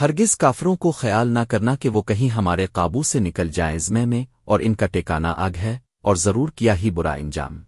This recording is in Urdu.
ہرگز کافروں کو خیال نہ کرنا کہ وہ کہیں ہمارے قابو سے نکل جائیں زمے میں اور ان کا ٹیکانہ آگ ہے اور ضرور کیا ہی برا انجام۔